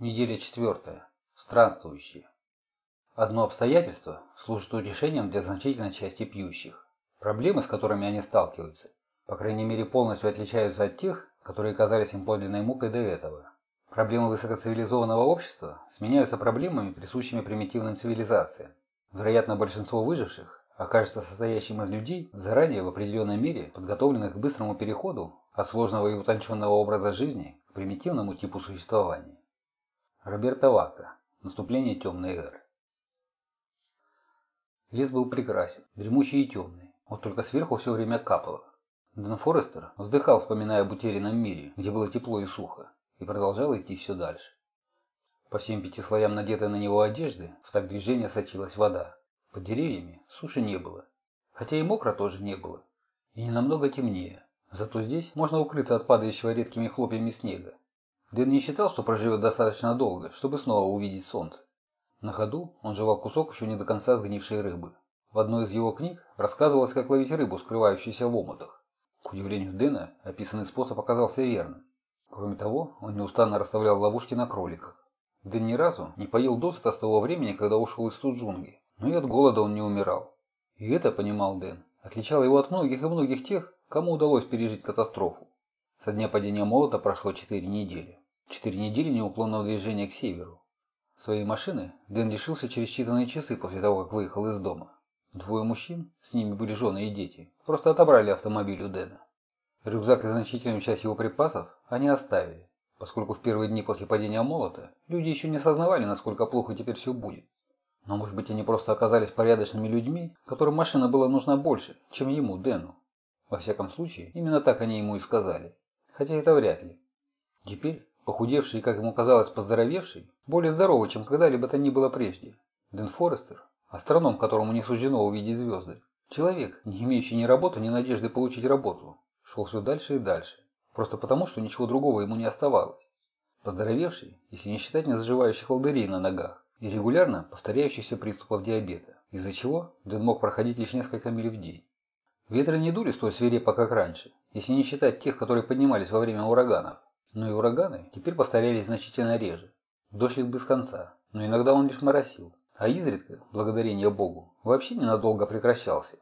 Неделя четвертая. Странствующие. Одно обстоятельство служит утешением для значительной части пьющих. Проблемы, с которыми они сталкиваются, по крайней мере полностью отличаются от тех, которые казались им подлинной мукой до этого. Проблемы высокоцивилизованного общества сменяются проблемами, присущими примитивным цивилизациям. Вероятно, большинство выживших окажется состоящим из людей, заранее в определенной мере подготовленных к быстрому переходу от сложного и утонченного образа жизни к примитивному типу существования. Роберто Вака. Наступление темной эры. Лес был прекрасен, дремучий и темный, вот только сверху все время капало. Дэн Форестер вздыхал, вспоминая об утерянном мире, где было тепло и сухо, и продолжал идти все дальше. По всем пяти слоям надетой на него одежды в так движение сочилась вода. Под деревьями суши не было, хотя и мокро тоже не было, и не намного темнее. Зато здесь можно укрыться от падающего редкими хлопьями снега. Дэн не считал, что проживет достаточно долго, чтобы снова увидеть солнце. На ходу он жевал кусок еще не до конца сгнившей рыбы. В одной из его книг рассказывалось, как ловить рыбу, скрывающуюся в омутах. К удивлению Дэна, описанный способ оказался верным. Кроме того, он неустанно расставлял ловушки на кроликах. Дэн ни разу не поел досыта с того времени, когда ушел из Суджунги, но и от голода он не умирал. И это, понимал Дэн, отличало его от многих и многих тех, кому удалось пережить катастрофу. Со дня падения молота прошло четыре недели. Четыре недели неуклонного движения к северу. Своей машины Дэн лишился через считанные часы после того, как выехал из дома. Двое мужчин, с ними были жены и дети, просто отобрали автомобиль у Дэна. Рюкзак и значительную часть его припасов они оставили, поскольку в первые дни после падения молота люди еще не осознавали, насколько плохо теперь все будет. Но может быть они просто оказались порядочными людьми, которым машина была нужна больше, чем ему, Дэну. Во всяком случае, именно так они ему и сказали. Хотя это вряд ли. Теперь, похудевший и, как ему казалось, поздоровевший, более здоровый, чем когда-либо то ни было прежде, Дэн Форестер, астроном, которому не суждено увидеть звезды, человек, не имеющий ни работы, ни надежды получить работу, шел все дальше и дальше, просто потому, что ничего другого ему не оставалось. Поздоровевший, если не считать незаживающих волдырей на ногах, и регулярно повторяющихся приступов диабета, из-за чего Дэн мог проходить лишь несколько миль в день. Ветры не дули столь свирепо, как раньше, если не считать тех, которые поднимались во время ураганов. Но и ураганы теперь повторялись значительно реже. Дождь лил без конца, но иногда он лишь моросил, а изредка, благодарение Богу, вообще ненадолго прекращался.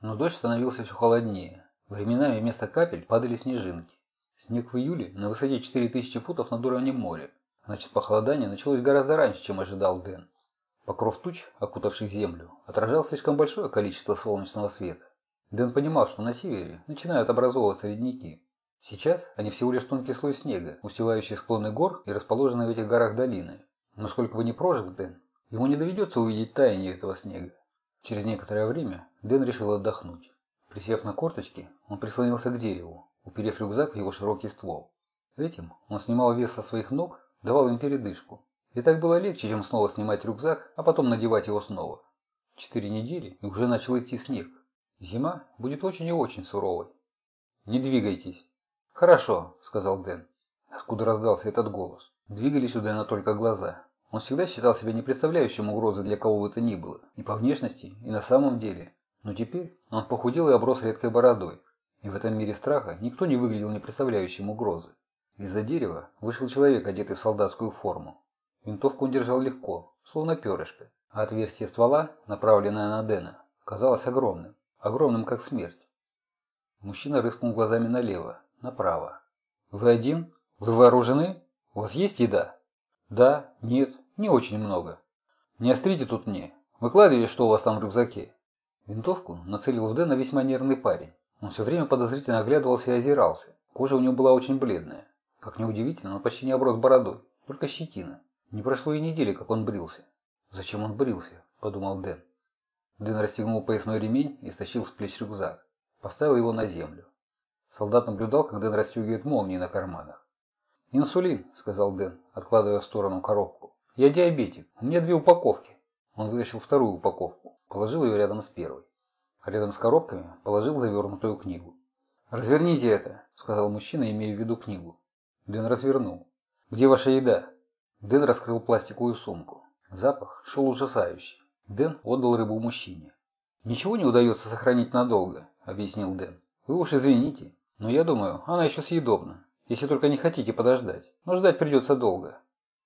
Но дождь становился все холоднее. Временами вместо капель падали снежинки. Снег в июле на высоте 4000 футов над уровнем моря. Значит, похолодание началось гораздо раньше, чем ожидал Дэн. Покров туч, окутавший землю, отражал слишком большое количество солнечного света. Дэн понимал, что на севере начинают образовываться ледники. Сейчас они всего лишь тонкий слой снега, устилающий склоны гор и расположенные в этих горах долины. Но сколько бы ни прожил Дэн, ему не доведется увидеть таяние этого снега. Через некоторое время Дэн решил отдохнуть. Присев на корточки, он прислонился к дереву, уперев рюкзак в его широкий ствол. Этим он снимал вес со своих ног, давал им передышку. И так было легче, чем снова снимать рюкзак, а потом надевать его снова. Четыре недели, и уже начал идти снег. Зима будет очень и очень суровой. Не двигайтесь. Хорошо, сказал Дэн. Откуда раздался этот голос? Двигались у Дэна только глаза. Он всегда считал себя не представляющим угрозы для кого бы то ни было. И по внешности, и на самом деле. Но теперь он похудел и оброс редкой бородой. И в этом мире страха никто не выглядел не представляющим угрозы. Из-за дерева вышел человек, одетый в солдатскую форму. Винтовку он держал легко, словно перышко, а отверстие ствола, направленное на Дэна, казалось огромным огромным как смерть. Мужчина рыскнул глазами налево, направо. «Вы один? Вы вооружены? У вас есть еда?» «Да, нет, не очень много. Не острите тут мне. Выкладывайте, что у вас там в рюкзаке». Винтовку нацелил в Дэна весьма нервный парень. Он все время подозрительно оглядывался и озирался. Кожа у него была очень бледная. Как неудивительно, он почти не оброс бородой, только щетина. Не прошло и недели, как он брился. «Зачем он брился?» – подумал Дэн. Дэн расстегнул поясной ремень и стащил с плеч рюкзак. Поставил его на землю. Солдат наблюдал, как Дэн расстегивает молнии на карманах. «Инсулин», — сказал Дэн, откладывая в сторону коробку. «Я диабетик. У меня две упаковки». Он вытащил вторую упаковку, положил ее рядом с первой. рядом с коробками положил завернутую книгу. «Разверните это», — сказал мужчина, имея в виду книгу. Дэн развернул. «Где ваша еда?» Дэн раскрыл пластиковую сумку. Запах шел ужасающий. Дэн отдал рыбу мужчине. «Ничего не удается сохранить надолго», — объяснил Дэн. «Вы уж извините, но я думаю, она еще съедобна, если только не хотите подождать. Но ждать придется долго».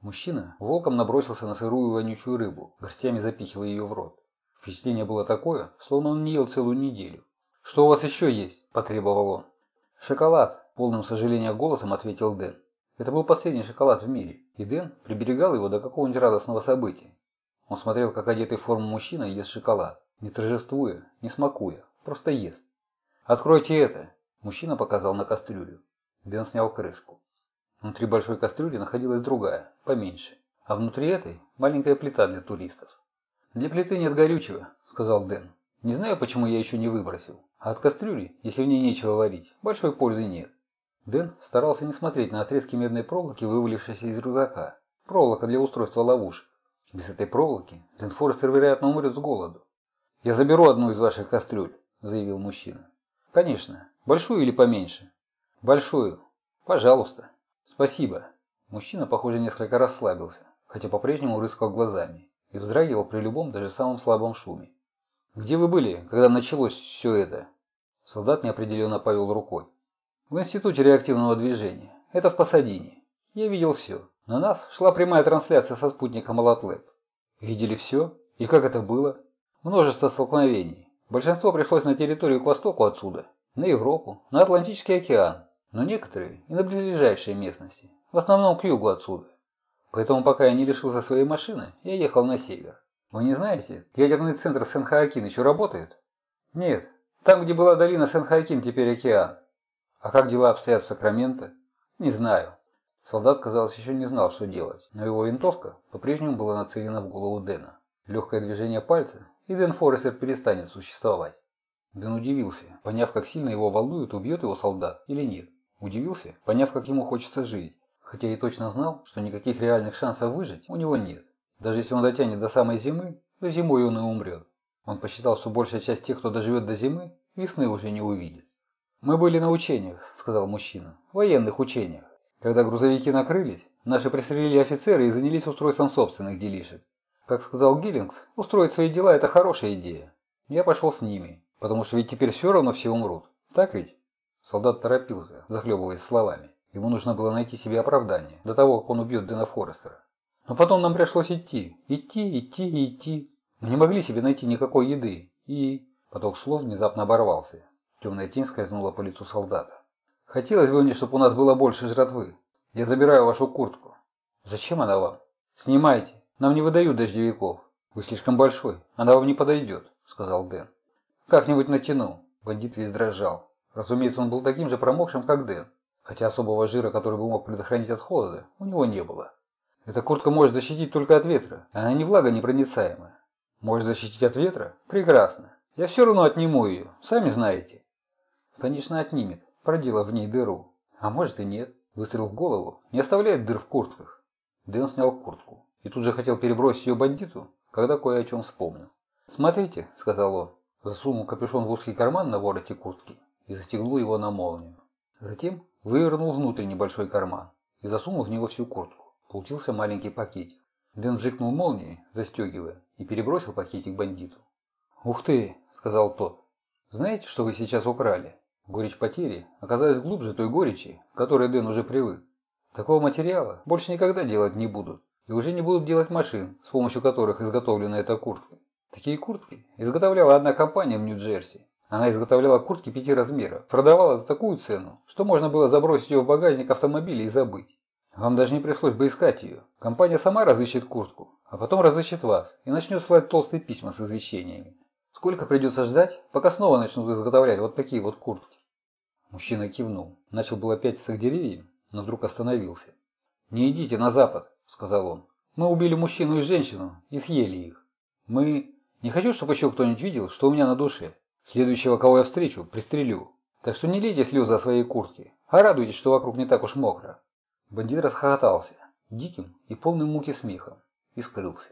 Мужчина волком набросился на сырую вонючую рыбу, горстями запихивая ее в рот. Впечатление было такое, словно он не ел целую неделю. «Что у вас еще есть?» – потребовал он. «Шоколад», – полным сожаления голосом ответил Дэн. Это был последний шоколад в мире, и Дэн приберегал его до какого-нибудь радостного события. Он смотрел, как одетый в форму мужчина ест шоколад, не торжествуя, не смакуя, просто ест. «Откройте это!» – мужчина показал на кастрюлю. Дэн снял крышку. Внутри большой кастрюли находилась другая, поменьше, а внутри этой – маленькая плита для туристов. «Для плиты нет горючего», – сказал Дэн. «Не знаю, почему я еще не выбросил. А от кастрюли, если в ней нечего варить, большой пользы нет». Дэн старался не смотреть на отрезки медной проволоки, вывалившиеся из рюкзака. Проволока для устройства ловушек. Без этой проволоки Дэн Форестер, вероятно, умрет с голоду. «Я заберу одну из ваших кастрюль», – заявил мужчина. «Конечно. Большую или поменьше?» «Большую. Пожалуйста. Спасибо». Мужчина, похоже, несколько расслабился, хотя по-прежнему рыскал глазами и вздрагивал при любом, даже самом слабом шуме. «Где вы были, когда началось все это?» Солдат неопределенно повел рукой. «В Институте реактивного движения. Это в Пасадине. Я видел все. На нас шла прямая трансляция со спутника Малатлэб. Видели все? И как это было? Множество столкновений. Большинство пришлось на территорию к востоку отсюда, на Европу, на Атлантический океан, но некоторые и на ближайшие местности, в основном к югу отсюда. Поэтому пока я не лишился своей машины, я ехал на север. Вы не знаете, ядерный центр Сен-Хоакин еще работает? Нет, там, где была долина Сен-Хоакин, теперь океан. А как дела обстоят в Сакраменто? Не знаю. Солдат, казалось, еще не знал, что делать, но его винтовка по-прежнему была нацелена в голову Дэна. Легкое движение пальца, и Дэн Форестер перестанет существовать. Дэн удивился, поняв, как сильно его волнует, убьет его солдат или нет. Удивился, поняв, как ему хочется жить хотя и точно знал, что никаких реальных шансов выжить у него нет. Даже если он дотянет до самой зимы, то зимой он и умрет. Он посчитал, что большая часть тех, кто доживет до зимы, весны уже не увидит. «Мы были на учениях», – сказал мужчина, – «военных учениях. Когда грузовики накрылись, наши пристрелили офицеры и занялись устройством собственных делишек. Как сказал Гиллингс, устроить свои дела – это хорошая идея. Я пошел с ними, потому что ведь теперь все равно все умрут. Так ведь?» Солдат торопился, захлебываясь словами. Ему нужно было найти себе оправдание до того, как он убьет Дэна Форестера. Но потом нам пришлось идти, идти, идти идти. Мы не могли себе найти никакой еды. И... Поток слов внезапно оборвался. Темная тень скользнула по лицу солдата. «Хотелось бы мне, чтобы у нас было больше жратвы. Я забираю вашу куртку». «Зачем она вам?» «Снимайте. Нам не выдают дождевиков. Вы слишком большой. Она вам не подойдет», — сказал Дэн. «Как-нибудь натяну». Бандит весь дрожал. Разумеется, он был таким же промокшим, как Дэн хотя особого жира, который бы мог предохранить от холода, у него не было. Эта куртка может защитить только от ветра, она не влагонепроницаемая. Может защитить от ветра? Прекрасно. Я все равно отниму ее, сами знаете. Конечно, отнимет, проделав в ней дыру. А может и нет. Выстрел в голову не оставляет дыр в куртках. Дэн снял куртку и тут же хотел перебросить ее бандиту, когда кое о чем вспомнил. «Смотрите», — сказал он, засунул капюшон в узкий карман на вороте куртки и застегнул его на молнию. Затем Вывернул внутрь небольшой карман и засунул в него всю куртку. Получился маленький пакетик. Дэн вжикнул молнией, застегивая, и перебросил пакетик бандиту. «Ух ты!» – сказал тот. «Знаете, что вы сейчас украли?» Горечь потери оказалась глубже той горечи, к которой Дэн уже привык. Такого материала больше никогда делать не будут. И уже не будут делать машин, с помощью которых изготовлена эта куртка. Такие куртки изготовляла одна компания в Нью-Джерси. Она изготовляла куртки пяти размеров, продавала за такую цену, что можно было забросить ее в багажник автомобиля и забыть. Вам даже не пришлось бы искать ее. Компания сама разыщет куртку, а потом разыщет вас и начнет слать толстые письма с извещениями. Сколько придется ждать, пока снова начнут изготовлять вот такие вот куртки? Мужчина кивнул. Начал было пятиться к деревьям, но вдруг остановился. «Не идите на запад», — сказал он. «Мы убили мужчину и женщину и съели их. Мы... Не хочу, чтобы еще кто-нибудь видел, что у меня на душе. Следующего, кого я встречу, пристрелю. Так что не лейте слезы о своей куртке, а радуйтесь, что вокруг не так уж мокро». Бандит расхохотался, диким и полным муки смехом, и скрылся.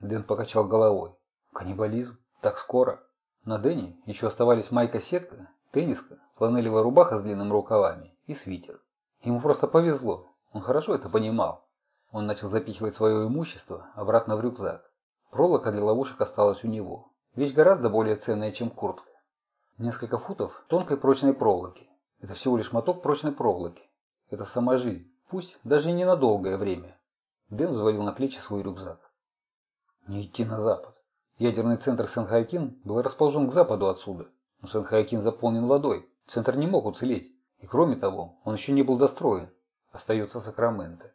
Дэн покачал головой. Каннибализм? Так скоро? На Дэне еще оставались майка-сетка, тенниска, фланелевая рубаха с длинными рукавами и свитер. Ему просто повезло, он хорошо это понимал. Он начал запихивать свое имущество обратно в рюкзак. Проволока для ловушек осталась у него. Вещь гораздо более ценная, чем куртка. Несколько футов тонкой прочной проволоки. Это всего лишь моток прочной проволоки. Это сама жизнь, пусть даже и ненадолгое время. Дэн взвалил на плечи свой рюкзак. Не идти на запад. Ядерный центр Сен-Хайкин был расположен к западу отсюда, но Сен-Хайкин заполнен водой. Центр не мог уцелеть. И кроме того, он еще не был достроен. Остается Сакраменто.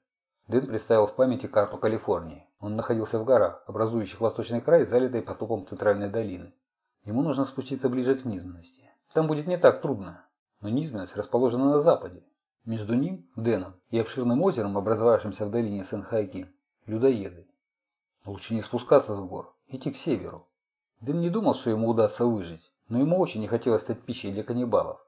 Дэн представил в памяти карту Калифорнии. Он находился в горах, образующих восточный край, залитой потопом центральной долины. Ему нужно спуститься ближе к низменности. Там будет не так трудно. Но низменность расположена на западе, между ним, Дэном, и обширным озером, образовавшимся в долине Сен-Хайкин, людоеды. Лучше не спускаться с гор, идти к северу. Дэн не думал, что ему удастся выжить, но ему очень не хотелось стать пищей для каннибалов.